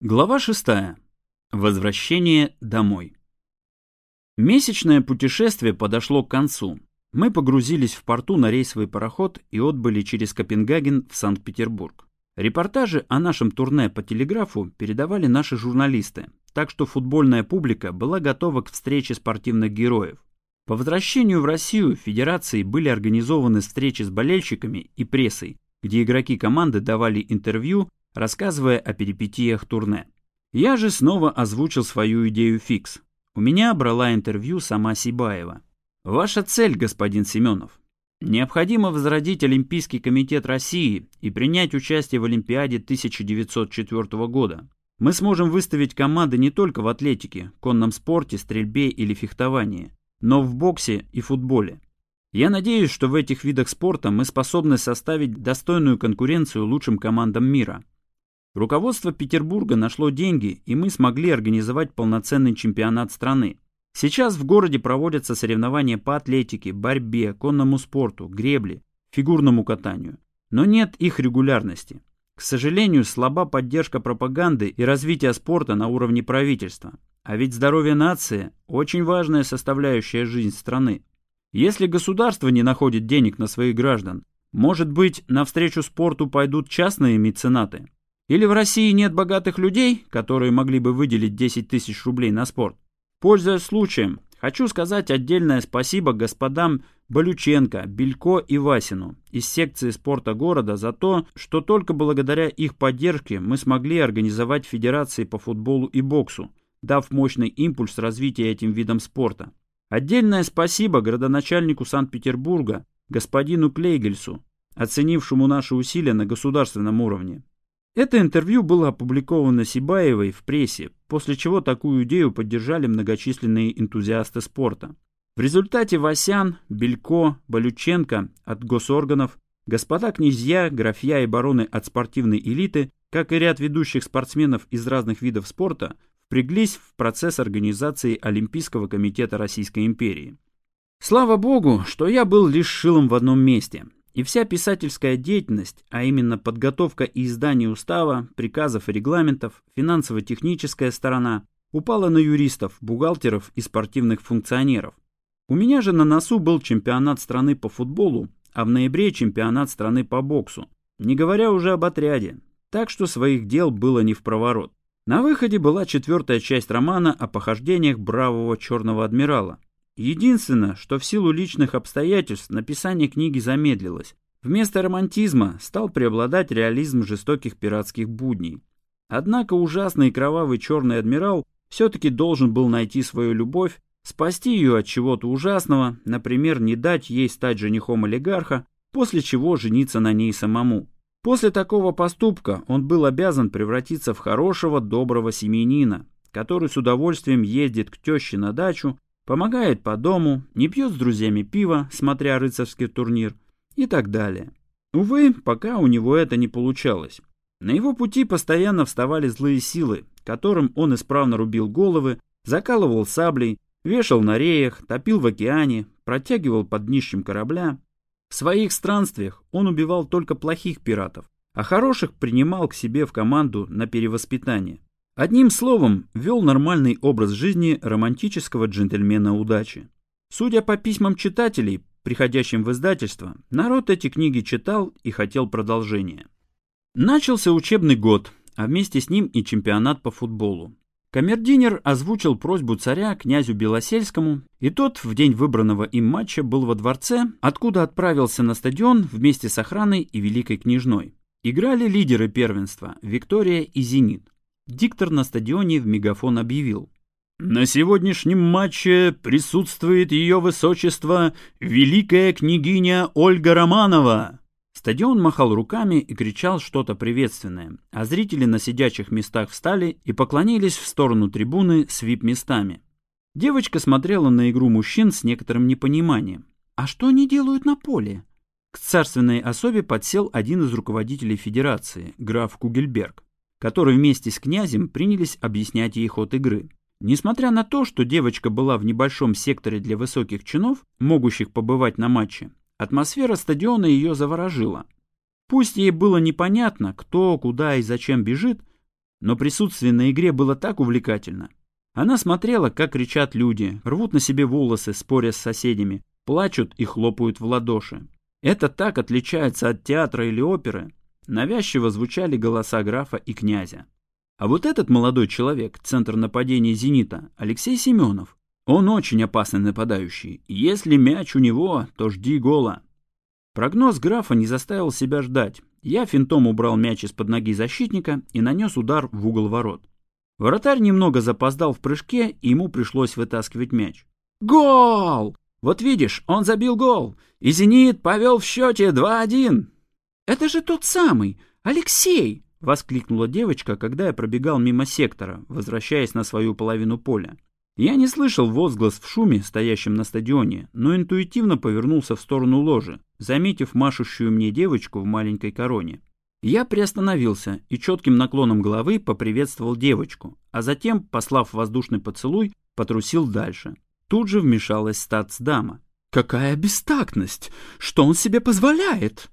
Глава 6. Возвращение домой. Месячное путешествие подошло к концу. Мы погрузились в порту на рейсовый пароход и отбыли через Копенгаген в Санкт-Петербург. Репортажи о нашем турне по телеграфу передавали наши журналисты, так что футбольная публика была готова к встрече спортивных героев. По возвращению в Россию Федерации были организованы встречи с болельщиками и прессой, где игроки команды давали интервью рассказывая о перипетиях турне. Я же снова озвучил свою идею фикс. У меня брала интервью сама Сибаева. Ваша цель, господин Семенов. Необходимо возродить Олимпийский комитет России и принять участие в Олимпиаде 1904 года. Мы сможем выставить команды не только в атлетике, конном спорте, стрельбе или фехтовании, но в боксе и футболе. Я надеюсь, что в этих видах спорта мы способны составить достойную конкуренцию лучшим командам мира. Руководство Петербурга нашло деньги, и мы смогли организовать полноценный чемпионат страны. Сейчас в городе проводятся соревнования по атлетике, борьбе, конному спорту, гребле, фигурному катанию. Но нет их регулярности. К сожалению, слаба поддержка пропаганды и развития спорта на уровне правительства. А ведь здоровье нации – очень важная составляющая жизнь страны. Если государство не находит денег на своих граждан, может быть, навстречу спорту пойдут частные меценаты? Или в России нет богатых людей, которые могли бы выделить 10 тысяч рублей на спорт? Пользуясь случаем, хочу сказать отдельное спасибо господам Болюченко, Белько и Васину из секции спорта города за то, что только благодаря их поддержке мы смогли организовать федерации по футболу и боксу, дав мощный импульс развития этим видом спорта. Отдельное спасибо градоначальнику Санкт-Петербурга, господину Клейгельсу, оценившему наши усилия на государственном уровне. Это интервью было опубликовано Сибаевой в прессе, после чего такую идею поддержали многочисленные энтузиасты спорта. В результате Васян, Белько, Болюченко от госорганов, господа князья, графья и бароны от спортивной элиты, как и ряд ведущих спортсменов из разных видов спорта, впряглись в процесс организации Олимпийского комитета Российской империи. Слава богу, что я был лишь шилом в одном месте – и вся писательская деятельность, а именно подготовка и издание устава, приказов и регламентов, финансово-техническая сторона, упала на юристов, бухгалтеров и спортивных функционеров. У меня же на носу был чемпионат страны по футболу, а в ноябре чемпионат страны по боксу, не говоря уже об отряде, так что своих дел было не в проворот. На выходе была четвертая часть романа о похождениях бравого черного адмирала, Единственное, что в силу личных обстоятельств написание книги замедлилось. Вместо романтизма стал преобладать реализм жестоких пиратских будней. Однако ужасный и кровавый черный адмирал все-таки должен был найти свою любовь, спасти ее от чего-то ужасного, например, не дать ей стать женихом олигарха, после чего жениться на ней самому. После такого поступка он был обязан превратиться в хорошего, доброго семьянина, который с удовольствием ездит к теще на дачу помогает по дому, не пьет с друзьями пиво, смотря рыцарский турнир и так далее. Увы, пока у него это не получалось. На его пути постоянно вставали злые силы, которым он исправно рубил головы, закалывал саблей, вешал на реях, топил в океане, протягивал под днищем корабля. В своих странствиях он убивал только плохих пиратов, а хороших принимал к себе в команду на перевоспитание. Одним словом, вел нормальный образ жизни романтического джентльмена удачи. Судя по письмам читателей, приходящим в издательство, народ эти книги читал и хотел продолжения. Начался учебный год, а вместе с ним и чемпионат по футболу. Камердинер озвучил просьбу царя князю Белосельскому, и тот в день выбранного им матча был во дворце, откуда отправился на стадион вместе с охраной и великой княжной. Играли лидеры первенства – Виктория и Зенит. Диктор на стадионе в мегафон объявил. «На сегодняшнем матче присутствует ее высочество великая княгиня Ольга Романова!» Стадион махал руками и кричал что-то приветственное, а зрители на сидячих местах встали и поклонились в сторону трибуны с вип-местами. Девочка смотрела на игру мужчин с некоторым непониманием. «А что они делают на поле?» К царственной особе подсел один из руководителей федерации, граф Кугельберг которые вместе с князем принялись объяснять ей ход игры. Несмотря на то, что девочка была в небольшом секторе для высоких чинов, могущих побывать на матче, атмосфера стадиона ее заворожила. Пусть ей было непонятно, кто, куда и зачем бежит, но присутствие на игре было так увлекательно. Она смотрела, как кричат люди, рвут на себе волосы, споря с соседями, плачут и хлопают в ладоши. Это так отличается от театра или оперы. Навязчиво звучали голоса графа и князя. А вот этот молодой человек, центр нападения «Зенита», Алексей Семенов, он очень опасный нападающий. Если мяч у него, то жди гола. Прогноз графа не заставил себя ждать. Я финтом убрал мяч из-под ноги защитника и нанес удар в угол ворот. Вратарь немного запоздал в прыжке, и ему пришлось вытаскивать мяч. «Гол! Вот видишь, он забил гол, и «Зенит» повел в счете 2-1. «Это же тот самый, Алексей!» — воскликнула девочка, когда я пробегал мимо сектора, возвращаясь на свою половину поля. Я не слышал возглас в шуме, стоящем на стадионе, но интуитивно повернулся в сторону ложи, заметив машущую мне девочку в маленькой короне. Я приостановился и четким наклоном головы поприветствовал девочку, а затем, послав воздушный поцелуй, потрусил дальше. Тут же вмешалась статсдама. «Какая бестактность! Что он себе позволяет?»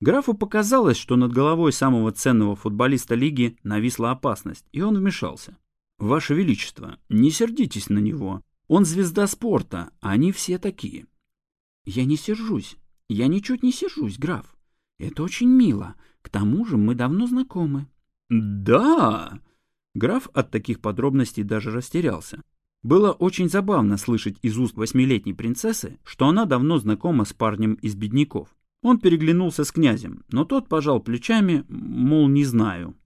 Графу показалось, что над головой самого ценного футболиста лиги нависла опасность, и он вмешался. «Ваше Величество, не сердитесь на него. Он звезда спорта, а они все такие». «Я не сержусь. Я ничуть не сержусь, граф. Это очень мило. К тому же мы давно знакомы». «Да!» Граф от таких подробностей даже растерялся. Было очень забавно слышать из уст восьмилетней принцессы, что она давно знакома с парнем из бедняков. Он переглянулся с князем, но тот пожал плечами, мол, не знаю.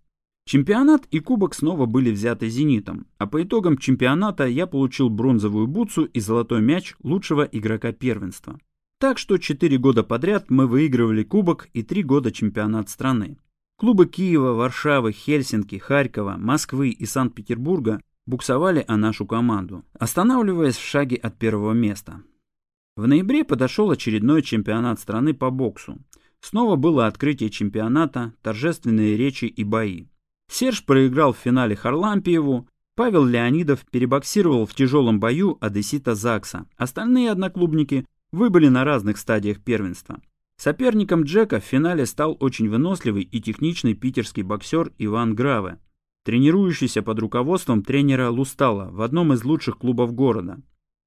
Чемпионат и кубок снова были взяты «Зенитом», а по итогам чемпионата я получил бронзовую бутсу и золотой мяч лучшего игрока первенства. Так что 4 года подряд мы выигрывали кубок и 3 года чемпионат страны. Клубы Киева, Варшавы, Хельсинки, Харькова, Москвы и Санкт-Петербурга буксовали о нашу команду, останавливаясь в шаге от первого места. В ноябре подошел очередной чемпионат страны по боксу. Снова было открытие чемпионата, торжественные речи и бои. Серж проиграл в финале Харлампиеву, Павел Леонидов перебоксировал в тяжелом бою Одессита Закса. Остальные одноклубники выбыли на разных стадиях первенства. Соперником Джека в финале стал очень выносливый и техничный питерский боксер Иван Граве, тренирующийся под руководством тренера Лустала в одном из лучших клубов города.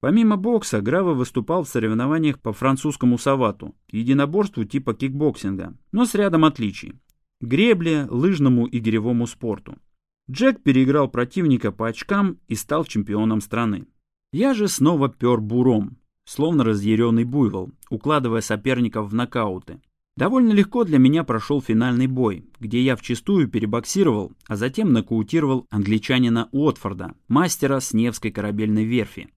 Помимо бокса, Граве выступал в соревнованиях по французскому савату, единоборству типа кикбоксинга, но с рядом отличий гребле, лыжному и гиревому спорту. Джек переиграл противника по очкам и стал чемпионом страны. Я же снова пер буром, словно разъяренный буйвол, укладывая соперников в нокауты. Довольно легко для меня прошел финальный бой, где я вчистую перебоксировал, а затем нокаутировал англичанина Уотфорда, мастера с Невской корабельной верфи.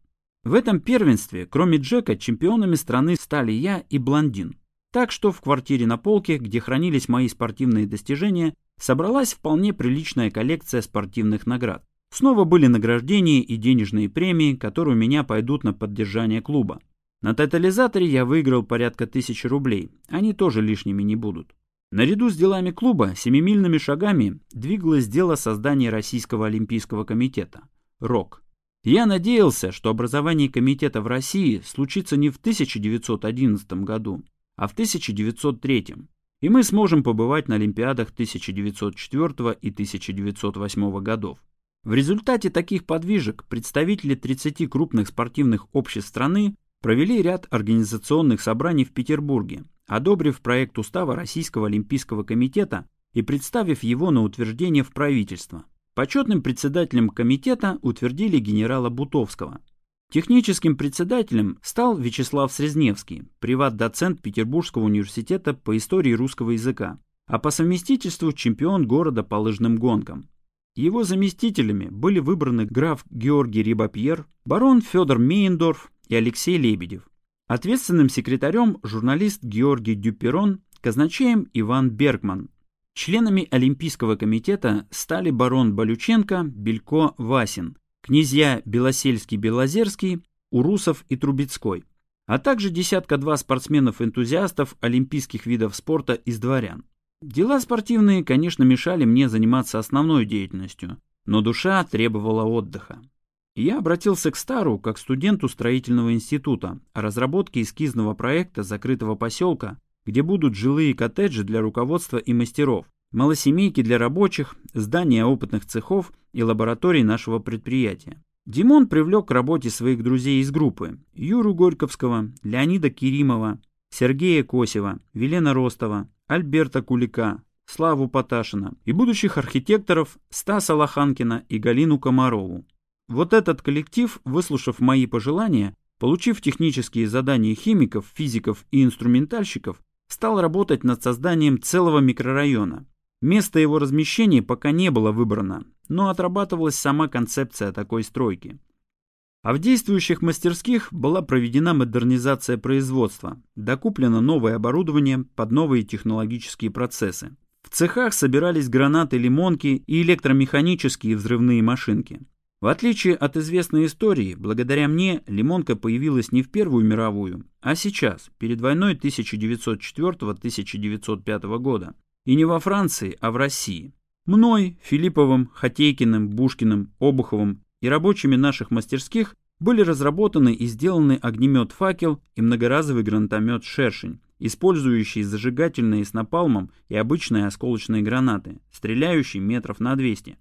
В этом первенстве, кроме Джека, чемпионами страны стали я и Блондин. Так что в квартире на полке, где хранились мои спортивные достижения, собралась вполне приличная коллекция спортивных наград. Снова были награждения и денежные премии, которые у меня пойдут на поддержание клуба. На тотализаторе я выиграл порядка тысячи рублей, они тоже лишними не будут. Наряду с делами клуба семимильными шагами двигалось дело создания Российского Олимпийского комитета – РОК. Я надеялся, что образование комитета в России случится не в 1911 году, а в 1903 и мы сможем побывать на Олимпиадах 1904 и 1908 годов. В результате таких подвижек представители 30 крупных спортивных обществ страны провели ряд организационных собраний в Петербурге, одобрив проект устава Российского Олимпийского комитета и представив его на утверждение в правительство. Почетным председателем комитета утвердили генерала Бутовского – Техническим председателем стал Вячеслав Срезневский, приват-доцент Петербургского университета по истории русского языка, а по совместительству чемпион города по лыжным гонкам. Его заместителями были выбраны граф Георгий Рибапьер, барон Федор Мейендорф и Алексей Лебедев. Ответственным секретарем журналист Георгий Дюперон, казначеем Иван Бергман. Членами Олимпийского комитета стали барон Балюченко, Белько Васин, князья Белосельский-Белозерский, Урусов и Трубецкой, а также десятка-два спортсменов-энтузиастов олимпийских видов спорта из дворян. Дела спортивные, конечно, мешали мне заниматься основной деятельностью, но душа требовала отдыха. Я обратился к Стару как студенту строительного института о разработке эскизного проекта закрытого поселка, где будут жилые коттеджи для руководства и мастеров, малосемейки для рабочих, здания опытных цехов и лабораторий нашего предприятия. Димон привлек к работе своих друзей из группы Юру Горьковского, Леонида Киримова, Сергея Косева, Велена Ростова, Альберта Кулика, Славу Поташина и будущих архитекторов Стаса Лоханкина и Галину Комарову. Вот этот коллектив, выслушав мои пожелания, получив технические задания химиков, физиков и инструментальщиков, стал работать над созданием целого микрорайона. Место его размещения пока не было выбрано, но отрабатывалась сама концепция такой стройки. А в действующих мастерских была проведена модернизация производства, докуплено новое оборудование под новые технологические процессы. В цехах собирались гранаты, лимонки и электромеханические взрывные машинки. В отличие от известной истории, благодаря мне лимонка появилась не в Первую мировую, а сейчас, перед войной 1904-1905 года. И не во Франции, а в России. Мной, Филипповым, Хатейкиным, Бушкиным, Обуховым и рабочими наших мастерских были разработаны и сделаны огнемет-факел и многоразовый гранатомет «Шершень», использующие зажигательные с напалмом и обычные осколочные гранаты, стреляющие метров на 200.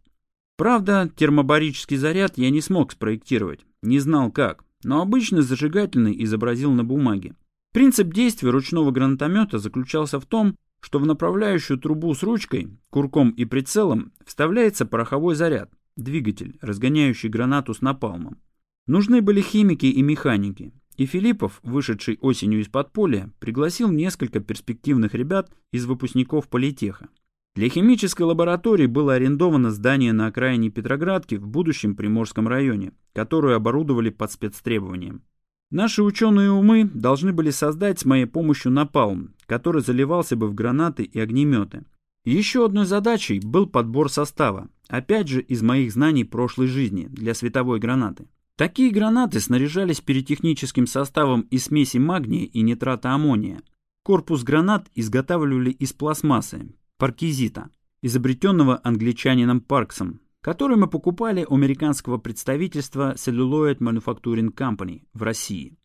Правда, термобарический заряд я не смог спроектировать, не знал как, но обычно зажигательный изобразил на бумаге. Принцип действия ручного гранатомета заключался в том, что в направляющую трубу с ручкой, курком и прицелом вставляется пороховой заряд, двигатель, разгоняющий гранату с напалмом. Нужны были химики и механики, и Филиппов, вышедший осенью из подполья, пригласил несколько перспективных ребят из выпускников политеха. Для химической лаборатории было арендовано здание на окраине Петроградки в будущем Приморском районе, которую оборудовали под спецтребованием. Наши ученые умы должны были создать с моей помощью напалм, который заливался бы в гранаты и огнеметы. Еще одной задачей был подбор состава, опять же из моих знаний прошлой жизни, для световой гранаты. Такие гранаты снаряжались пиротехническим составом из смеси магния и нитрата аммония. Корпус гранат изготавливали из пластмассы, паркизита, изобретенного англичанином Парксом, который мы покупали у американского представительства Celluloid Manufacturing Company в России.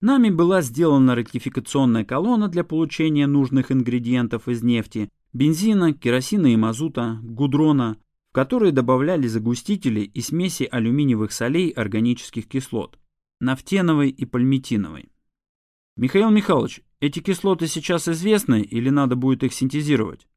Нами была сделана ректификационная колонна для получения нужных ингредиентов из нефти, бензина, керосина и мазута, гудрона, в которые добавляли загустители и смеси алюминиевых солей органических кислот, нафтеновой и пальмитиновой. Михаил Михайлович, эти кислоты сейчас известны или надо будет их синтезировать?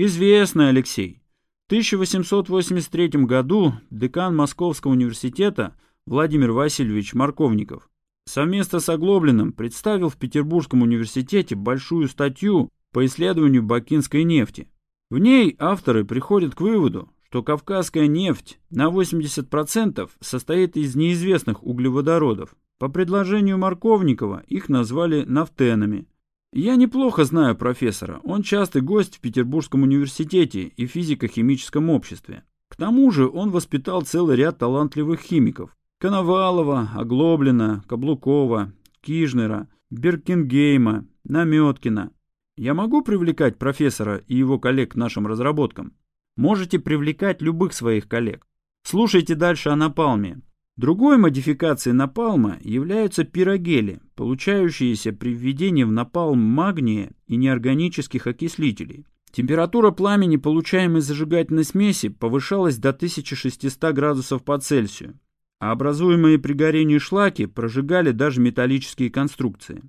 Известно, Алексей. В 1883 году декан Московского университета Владимир Васильевич Марковников совместно с Оглоблиным представил в Петербургском университете большую статью по исследованию бакинской нефти. В ней авторы приходят к выводу, что кавказская нефть на 80% состоит из неизвестных углеводородов. По предложению Марковникова их назвали нафтенами – я неплохо знаю профессора, он частый гость в Петербургском университете и физико-химическом обществе. К тому же он воспитал целый ряд талантливых химиков. Коновалова, Оглоблина, Каблукова, Кижнера, Беркингейма, Наметкина. Я могу привлекать профессора и его коллег к нашим разработкам? Можете привлекать любых своих коллег. Слушайте дальше о напалме. Другой модификацией напалма являются пирогели, получающиеся при введении в напалм магния и неорганических окислителей. Температура пламени, получаемой зажигательной смеси, повышалась до 1600 градусов по Цельсию, а образуемые при горении шлаки прожигали даже металлические конструкции.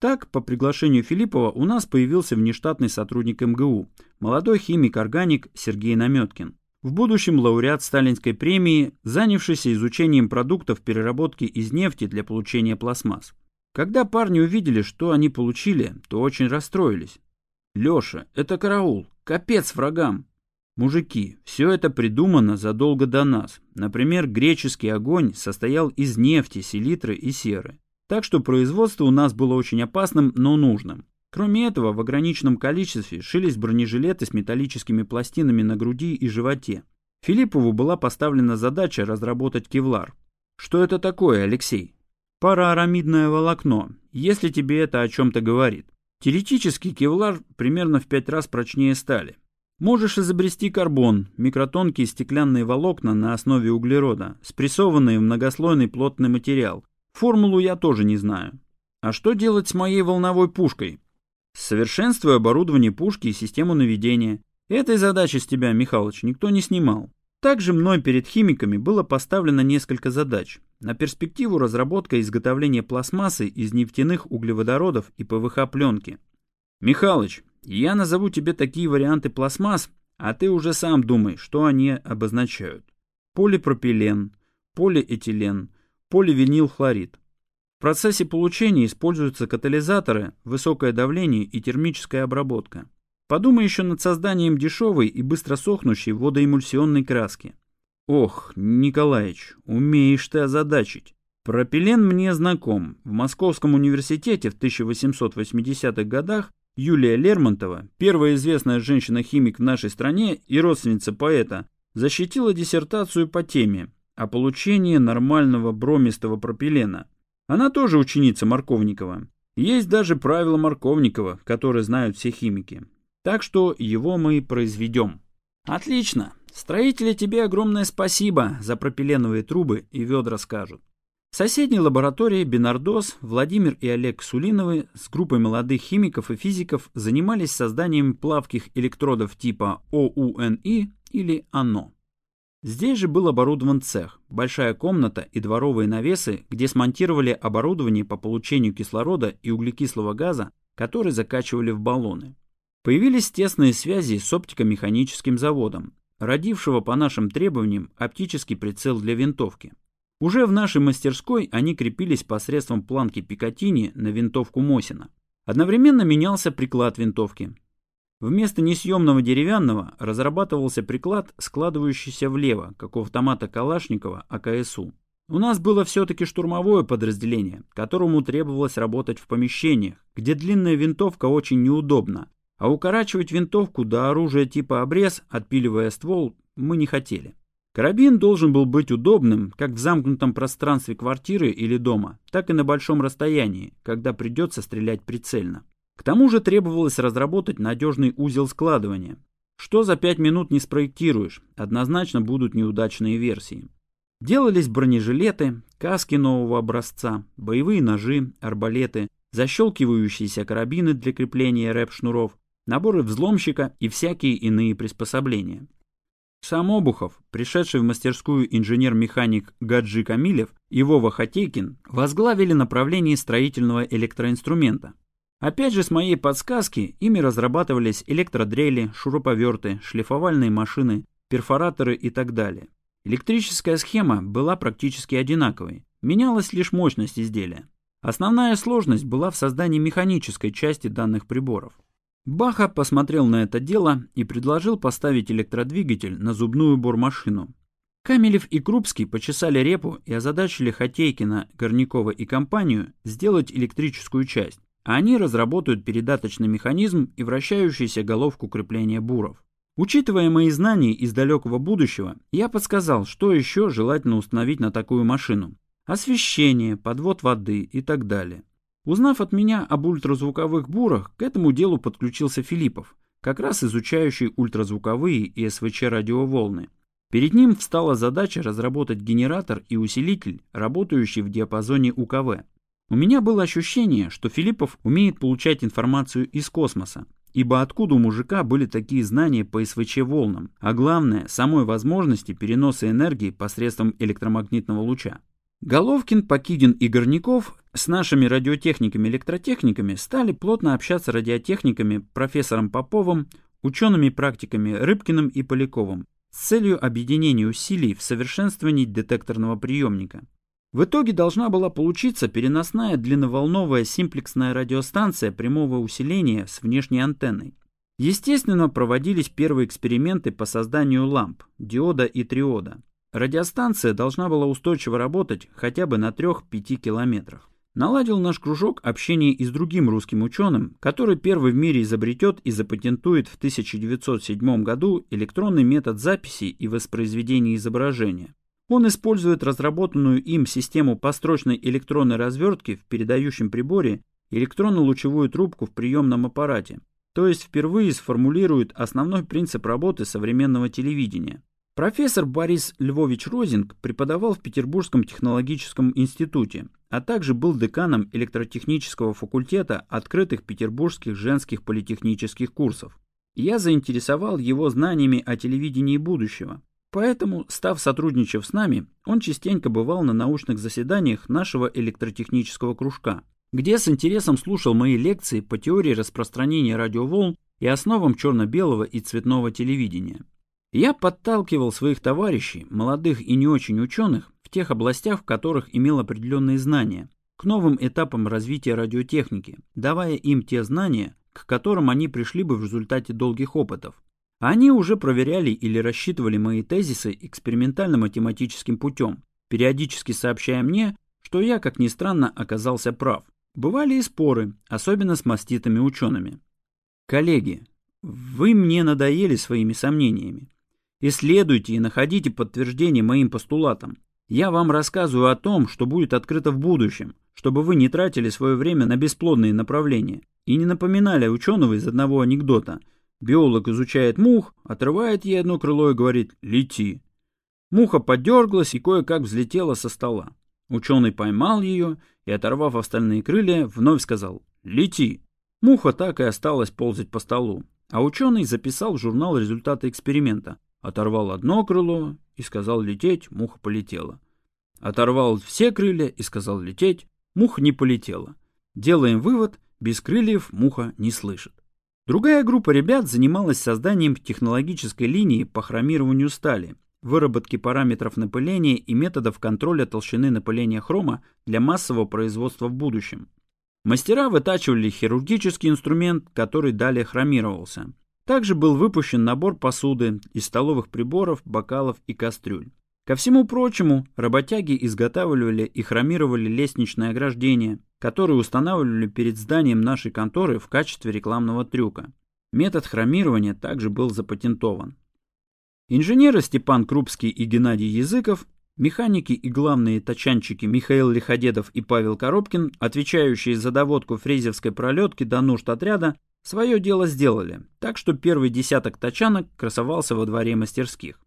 Так, по приглашению Филиппова у нас появился внештатный сотрудник МГУ, молодой химик-органик Сергей Наметкин в будущем лауреат Сталинской премии, занявшийся изучением продуктов переработки из нефти для получения пластмасс. Когда парни увидели, что они получили, то очень расстроились. «Леша, это караул, капец врагам!» Мужики, все это придумано задолго до нас. Например, греческий огонь состоял из нефти, селитры и серы. Так что производство у нас было очень опасным, но нужным. Кроме этого, в ограниченном количестве шились бронежилеты с металлическими пластинами на груди и животе. Филиппову была поставлена задача разработать кевлар. Что это такое, Алексей? Параарамидное волокно, если тебе это о чем-то говорит. Теоретически кевлар примерно в пять раз прочнее стали. Можешь изобрести карбон, микротонкие стеклянные волокна на основе углерода, спрессованные в многослойный плотный материал. Формулу я тоже не знаю. А что делать с моей волновой пушкой? Совершенствую оборудование пушки и систему наведения. Этой задачи с тебя, Михалыч, никто не снимал. Также мной перед химиками было поставлено несколько задач. На перспективу разработка и изготовление пластмассы из нефтяных углеводородов и ПВХ-пленки. Михалыч, я назову тебе такие варианты пластмасс, а ты уже сам думай, что они обозначают. Полипропилен, полиэтилен, поливинилхлорид. Процессе получения используются катализаторы, высокое давление и термическая обработка. Подумай еще над созданием дешевой и быстро сохнущей водоэмульсионной краски. Ох, Николаевич, умеешь ты озадачить. Пропилен мне знаком. В Московском университете в 1880-х годах Юлия Лермонтова, первая известная женщина-химик в нашей стране и родственница поэта, защитила диссертацию по теме о получении нормального бромистого пропилена. Она тоже ученица Марковникова. Есть даже правила Марковникова, которые знают все химики. Так что его мы произведем. Отлично. Строители тебе огромное спасибо за пропиленовые трубы и ведра скажут. В соседней лаборатории Бинардос, Владимир и Олег Сулиновы с группой молодых химиков и физиков занимались созданием плавких электродов типа ОУНИ или АНО. Здесь же был оборудован цех, большая комната и дворовые навесы, где смонтировали оборудование по получению кислорода и углекислого газа, который закачивали в баллоны. Появились тесные связи с оптико-механическим заводом, родившего по нашим требованиям оптический прицел для винтовки. Уже в нашей мастерской они крепились посредством планки Пикатини на винтовку Мосина. Одновременно менялся приклад винтовки. Вместо несъемного деревянного разрабатывался приклад, складывающийся влево, как у автомата Калашникова АКСУ. У нас было все-таки штурмовое подразделение, которому требовалось работать в помещениях, где длинная винтовка очень неудобна, а укорачивать винтовку до оружия типа обрез, отпиливая ствол, мы не хотели. Карабин должен был быть удобным как в замкнутом пространстве квартиры или дома, так и на большом расстоянии, когда придется стрелять прицельно. К тому же требовалось разработать надежный узел складывания. Что за пять минут не спроектируешь, однозначно будут неудачные версии. Делались бронежилеты, каски нового образца, боевые ножи, арбалеты, защелкивающиеся карабины для крепления рэп-шнуров, наборы взломщика и всякие иные приспособления. Сам Обухов, пришедший в мастерскую инженер-механик Гаджи Камилев и Вова Хатейкин возглавили направление строительного электроинструмента. Опять же с моей подсказки ими разрабатывались электродрели, шуруповерты, шлифовальные машины, перфораторы и так далее. Электрическая схема была практически одинаковой, менялась лишь мощность изделия. Основная сложность была в создании механической части данных приборов. Баха посмотрел на это дело и предложил поставить электродвигатель на зубную бормашину. Камелев и Крупский почесали репу и озадачили Хотейкина, Горнякова и компанию сделать электрическую часть, они разработают передаточный механизм и вращающуюся головку крепления буров. Учитывая мои знания из далекого будущего, я подсказал, что еще желательно установить на такую машину. Освещение, подвод воды и так далее. Узнав от меня об ультразвуковых бурах, к этому делу подключился Филиппов, как раз изучающий ультразвуковые и СВЧ-радиоволны. Перед ним встала задача разработать генератор и усилитель, работающий в диапазоне УКВ. У меня было ощущение, что Филиппов умеет получать информацию из космоса, ибо откуда у мужика были такие знания по СВЧ-волнам, а главное, самой возможности переноса энергии посредством электромагнитного луча. Головкин, Покидин и Горняков с нашими радиотехниками-электротехниками стали плотно общаться радиотехниками профессором Поповым, учеными-практиками Рыбкиным и Поляковым с целью объединения усилий в совершенствовании детекторного приемника. В итоге должна была получиться переносная длинноволновая симплексная радиостанция прямого усиления с внешней антенной. Естественно, проводились первые эксперименты по созданию ламп, диода и триода. Радиостанция должна была устойчиво работать хотя бы на 3-5 километрах. Наладил наш кружок общение и с другим русским ученым, который первый в мире изобретет и запатентует в 1907 году электронный метод записи и воспроизведения изображения. Он использует разработанную им систему построчной электронной развертки в передающем приборе электронно-лучевую трубку в приемном аппарате, то есть впервые сформулирует основной принцип работы современного телевидения. Профессор Борис Львович Розинг преподавал в Петербургском технологическом институте, а также был деканом электротехнического факультета открытых петербургских женских политехнических курсов. я заинтересовал его знаниями о телевидении будущего. Поэтому, став сотрудничав с нами, он частенько бывал на научных заседаниях нашего электротехнического кружка, где с интересом слушал мои лекции по теории распространения радиоволн и основам черно-белого и цветного телевидения. Я подталкивал своих товарищей, молодых и не очень ученых, в тех областях, в которых имел определенные знания, к новым этапам развития радиотехники, давая им те знания, к которым они пришли бы в результате долгих опытов. Они уже проверяли или рассчитывали мои тезисы экспериментально-математическим путем, периодически сообщая мне, что я, как ни странно, оказался прав. Бывали и споры, особенно с маститыми учеными. Коллеги, вы мне надоели своими сомнениями. Исследуйте и находите подтверждение моим постулатам. Я вам рассказываю о том, что будет открыто в будущем, чтобы вы не тратили свое время на бесплодные направления и не напоминали ученого из одного анекдота. Биолог изучает мух, отрывает ей одно крыло и говорит «лети». Муха подерглась и кое-как взлетела со стола. Ученый поймал ее и, оторвав остальные крылья, вновь сказал «лети». Муха так и осталась ползать по столу, а ученый записал в журнал результаты эксперимента. Оторвал одно крыло и сказал лететь, муха полетела. Оторвал все крылья и сказал лететь, муха не полетела. Делаем вывод, без крыльев муха не слышит. Другая группа ребят занималась созданием технологической линии по хромированию стали, выработке параметров напыления и методов контроля толщины напыления хрома для массового производства в будущем. Мастера вытачивали хирургический инструмент, который далее хромировался. Также был выпущен набор посуды из столовых приборов, бокалов и кастрюль. Ко всему прочему, работяги изготавливали и хромировали лестничное ограждение, которое устанавливали перед зданием нашей конторы в качестве рекламного трюка. Метод хромирования также был запатентован. Инженеры Степан Крупский и Геннадий Языков, механики и главные тачанчики Михаил Лиходедов и Павел Коробкин, отвечающие за доводку фрезерской пролетки до нужд отряда, свое дело сделали, так что первый десяток тачанок красовался во дворе мастерских.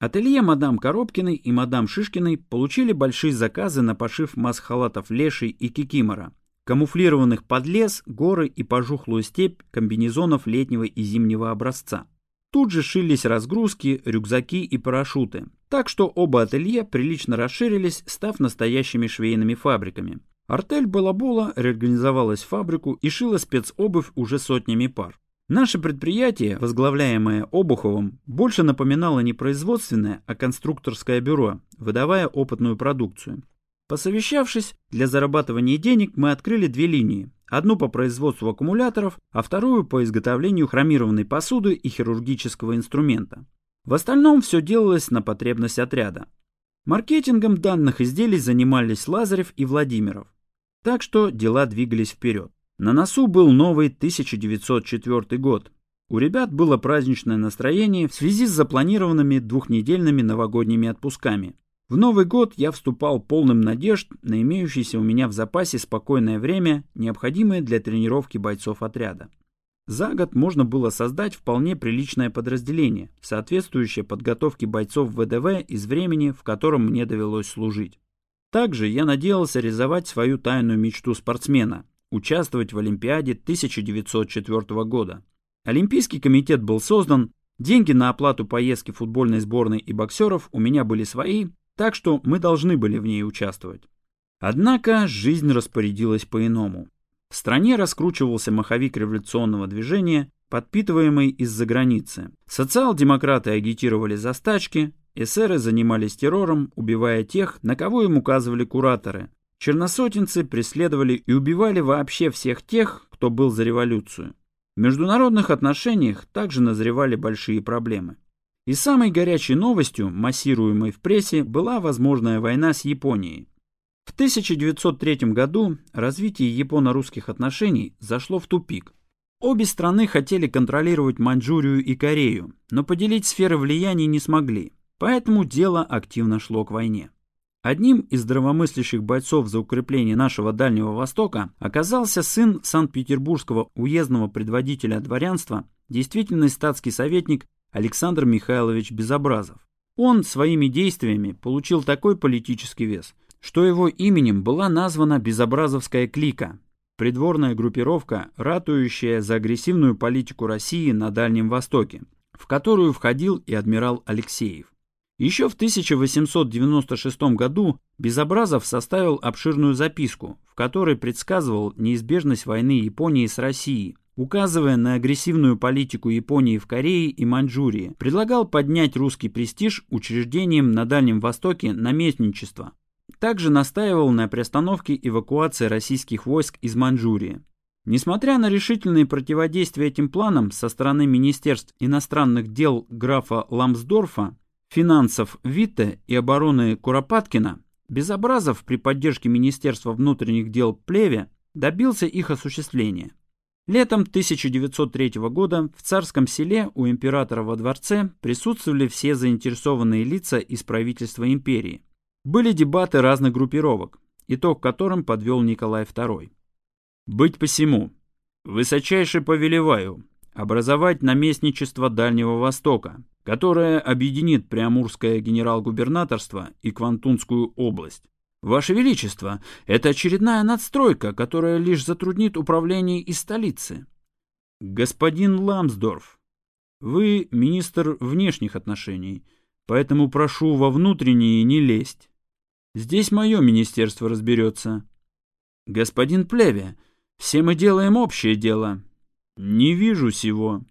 Ателье мадам Коробкиной и мадам Шишкиной получили большие заказы на пошив маск-халатов Леший и Кикимора, камуфлированных под лес, горы и пожухлую степь комбинезонов летнего и зимнего образца. Тут же шились разгрузки, рюкзаки и парашюты, так что оба ателье прилично расширились, став настоящими швейными фабриками. Артель Балабола реорганизовалась в фабрику и шила спецобувь уже сотнями пар. Наше предприятие, возглавляемое Обуховым, больше напоминало не производственное, а конструкторское бюро, выдавая опытную продукцию. Посовещавшись, для зарабатывания денег мы открыли две линии. Одну по производству аккумуляторов, а вторую по изготовлению хромированной посуды и хирургического инструмента. В остальном все делалось на потребность отряда. Маркетингом данных изделий занимались Лазарев и Владимиров. Так что дела двигались вперед. На носу был новый 1904 год. У ребят было праздничное настроение в связи с запланированными двухнедельными новогодними отпусками. В Новый год я вступал полным надежд на имеющееся у меня в запасе спокойное время, необходимое для тренировки бойцов отряда. За год можно было создать вполне приличное подразделение, соответствующее подготовке бойцов ВДВ из времени, в котором мне довелось служить. Также я надеялся реализовать свою тайную мечту спортсмена участвовать в Олимпиаде 1904 года. Олимпийский комитет был создан, деньги на оплату поездки футбольной сборной и боксеров у меня были свои, так что мы должны были в ней участвовать. Однако жизнь распорядилась по-иному. В стране раскручивался маховик революционного движения, подпитываемый из-за границы. Социал-демократы агитировали за стачки, эсеры занимались террором, убивая тех, на кого им указывали кураторы, Черносотенцы преследовали и убивали вообще всех тех, кто был за революцию. В международных отношениях также назревали большие проблемы. И самой горячей новостью, массируемой в прессе, была возможная война с Японией. В 1903 году развитие японо-русских отношений зашло в тупик. Обе страны хотели контролировать Маньчжурию и Корею, но поделить сферы влияния не смогли, поэтому дело активно шло к войне. Одним из здравомыслящих бойцов за укрепление нашего Дальнего Востока оказался сын Санкт-Петербургского уездного предводителя дворянства, действительный статский советник Александр Михайлович Безобразов. Он своими действиями получил такой политический вес, что его именем была названа Безобразовская клика. придворная группировка, ратующая за агрессивную политику России на Дальнем Востоке, в которую входил и адмирал Алексеев. Еще в 1896 году Безобразов составил обширную записку, в которой предсказывал неизбежность войны Японии с Россией, указывая на агрессивную политику Японии в Корее и Маньчжурии, предлагал поднять русский престиж учреждением на Дальнем Востоке наместничества. Также настаивал на приостановке эвакуации российских войск из Маньчжурии. Несмотря на решительные противодействия этим планам со стороны Министерств иностранных дел графа Ламсдорфа, финансов Витте и обороны Куропаткина, Безобразов при поддержке Министерства внутренних дел Плеве добился их осуществления. Летом 1903 года в царском селе у императора во дворце присутствовали все заинтересованные лица из правительства империи. Были дебаты разных группировок, итог которым подвел Николай II. «Быть посему, высочайше повелеваю образовать наместничество Дальнего Востока, которое объединит Приамурское генерал-губернаторство и Квантунскую область. Ваше Величество, это очередная надстройка, которая лишь затруднит управление из столицы. Господин Ламсдорф, вы министр внешних отношений, поэтому прошу во внутренние не лезть. Здесь мое министерство разберется. Господин Плеве, все мы делаем общее дело. Не вижу сего.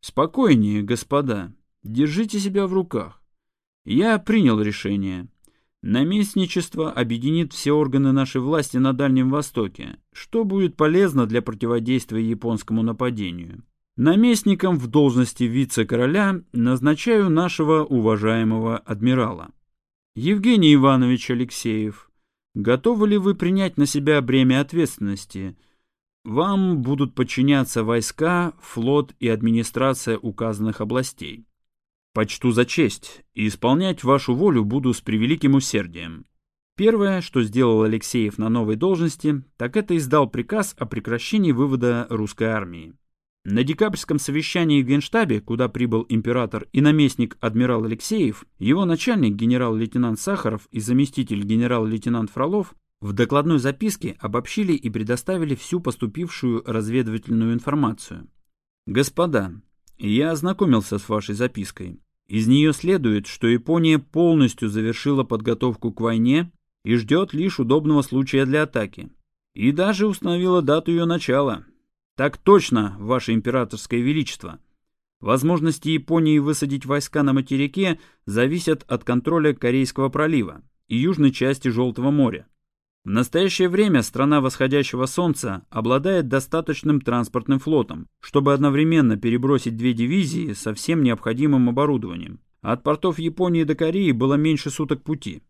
Спокойнее, господа. Держите себя в руках. Я принял решение. Наместничество объединит все органы нашей власти на Дальнем Востоке, что будет полезно для противодействия японскому нападению. Наместником в должности вице-короля назначаю нашего уважаемого адмирала. Евгений Иванович Алексеев, готовы ли вы принять на себя бремя ответственности? Вам будут подчиняться войска, флот и администрация указанных областей. Почту за честь и исполнять вашу волю буду с превеликим усердием. Первое, что сделал Алексеев на новой должности, так это издал приказ о прекращении вывода русской армии. На декабрьском совещании в Генштабе, куда прибыл император и наместник адмирал Алексеев, его начальник генерал-лейтенант Сахаров и заместитель генерал-лейтенант Фролов в докладной записке обобщили и предоставили всю поступившую разведывательную информацию. «Господа, я ознакомился с вашей запиской. Из нее следует, что Япония полностью завершила подготовку к войне и ждет лишь удобного случая для атаки. И даже установила дату ее начала. Так точно, Ваше Императорское Величество. Возможности Японии высадить войска на материке зависят от контроля Корейского пролива и южной части Желтого моря. В настоящее время страна восходящего солнца обладает достаточным транспортным флотом, чтобы одновременно перебросить две дивизии со всем необходимым оборудованием. От портов Японии до Кореи было меньше суток пути.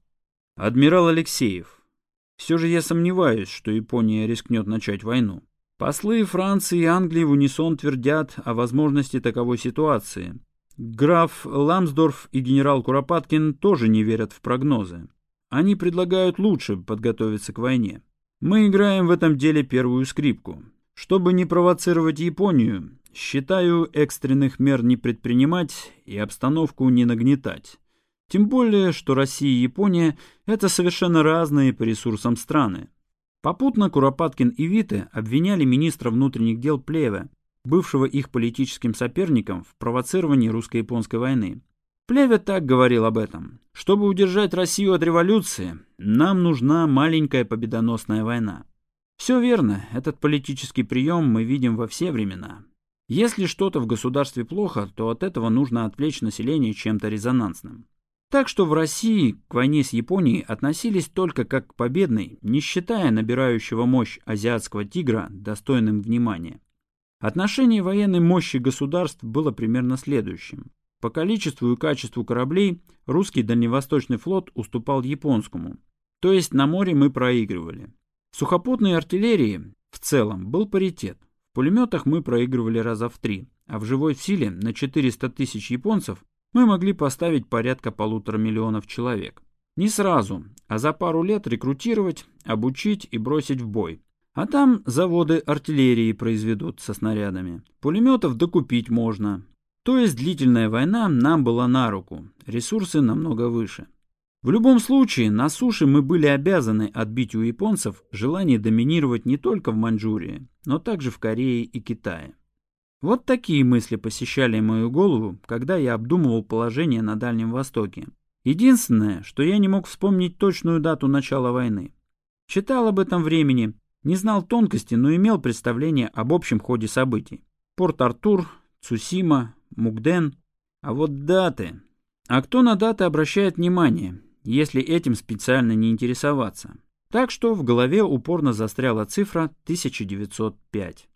Адмирал Алексеев. Все же я сомневаюсь, что Япония рискнет начать войну. Послы Франции и Англии в унисон твердят о возможности таковой ситуации. Граф Ламсдорф и генерал Куропаткин тоже не верят в прогнозы. Они предлагают лучше подготовиться к войне. Мы играем в этом деле первую скрипку. Чтобы не провоцировать Японию, считаю экстренных мер не предпринимать и обстановку не нагнетать. Тем более, что Россия и Япония – это совершенно разные по ресурсам страны. Попутно Куропаткин и Вите обвиняли министра внутренних дел Плеве, бывшего их политическим соперником в провоцировании русско-японской войны. Плеве так говорил об этом. Чтобы удержать Россию от революции, нам нужна маленькая победоносная война. Все верно, этот политический прием мы видим во все времена. Если что-то в государстве плохо, то от этого нужно отвлечь население чем-то резонансным. Так что в России к войне с Японией относились только как к победной, не считая набирающего мощь азиатского тигра достойным внимания. Отношение военной мощи государств было примерно следующим. По количеству и качеству кораблей русский дальневосточный флот уступал японскому, то есть на море мы проигрывали. В сухопутной артиллерии в целом был паритет. В пулеметах мы проигрывали раза в три, а в живой силе на 400 тысяч японцев мы могли поставить порядка полутора миллионов человек. Не сразу, а за пару лет рекрутировать, обучить и бросить в бой. А там заводы артиллерии произведут со снарядами. Пулеметов докупить можно, то есть длительная война нам была на руку, ресурсы намного выше. В любом случае, на суше мы были обязаны отбить у японцев желание доминировать не только в Маньчжурии, но также в Корее и Китае. Вот такие мысли посещали мою голову, когда я обдумывал положение на Дальнем Востоке. Единственное, что я не мог вспомнить точную дату начала войны. Читал об этом времени, не знал тонкости, но имел представление об общем ходе событий. Порт-Артур, Цусима, Мукден. А вот даты. А кто на даты обращает внимание? если этим специально не интересоваться. Так что в голове упорно застряла цифра 1905.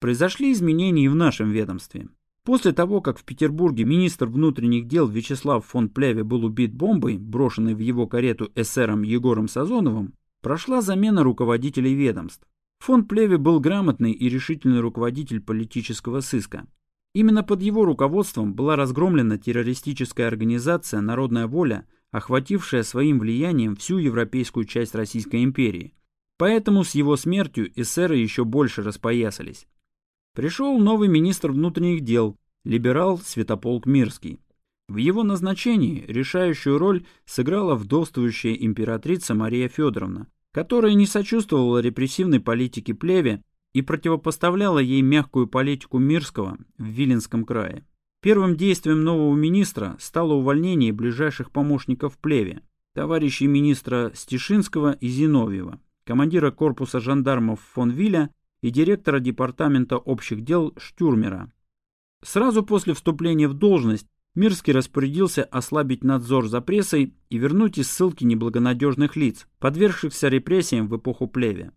Произошли изменения и в нашем ведомстве. После того, как в Петербурге министр внутренних дел Вячеслав фон Плеве был убит бомбой, брошенной в его карету эсером Егором Сазоновым, прошла замена руководителей ведомств. Фон Плеве был грамотный и решительный руководитель политического сыска. Именно под его руководством была разгромлена террористическая организация «Народная воля», охватившая своим влиянием всю европейскую часть Российской империи. Поэтому с его смертью эсеры еще больше распоясались. Пришел новый министр внутренних дел, либерал Святополк Мирский. В его назначении решающую роль сыграла вдовствующая императрица Мария Федоровна, которая не сочувствовала репрессивной политике плеве и противопоставляла ей мягкую политику Мирского в Виленском крае. Первым действием нового министра стало увольнение ближайших помощников Плеве, товарищей министра Стишинского и Зиновьева, командира корпуса жандармов фон Виля и директора департамента общих дел Штюрмера. Сразу после вступления в должность Мирский распорядился ослабить надзор за прессой и вернуть из ссылки неблагонадежных лиц, подвергшихся репрессиям в эпоху Плеве.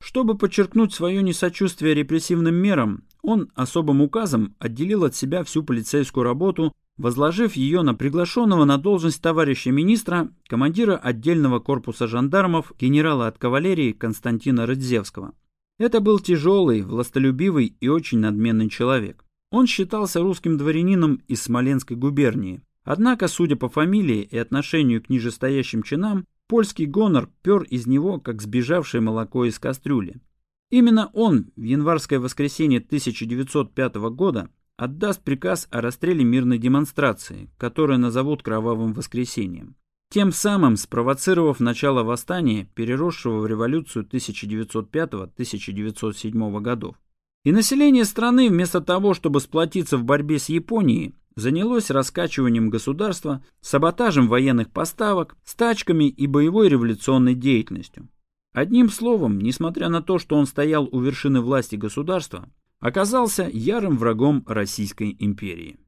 Чтобы подчеркнуть свое несочувствие репрессивным мерам, он особым указом отделил от себя всю полицейскую работу, возложив ее на приглашенного на должность товарища министра, командира отдельного корпуса жандармов, генерала от кавалерии Константина Рыдзевского. Это был тяжелый, властолюбивый и очень надменный человек. Он считался русским дворянином из Смоленской губернии. Однако, судя по фамилии и отношению к нижестоящим чинам, Польский гонор пер из него, как сбежавшее молоко из кастрюли. Именно он в январское воскресенье 1905 года отдаст приказ о расстреле мирной демонстрации, которую назовут Кровавым воскресеньем, тем самым спровоцировав начало восстания, переросшего в революцию 1905-1907 годов. И население страны, вместо того, чтобы сплотиться в борьбе с Японией, занялось раскачиванием государства, саботажем военных поставок, стачками и боевой революционной деятельностью. Одним словом, несмотря на то, что он стоял у вершины власти государства, оказался ярым врагом Российской империи.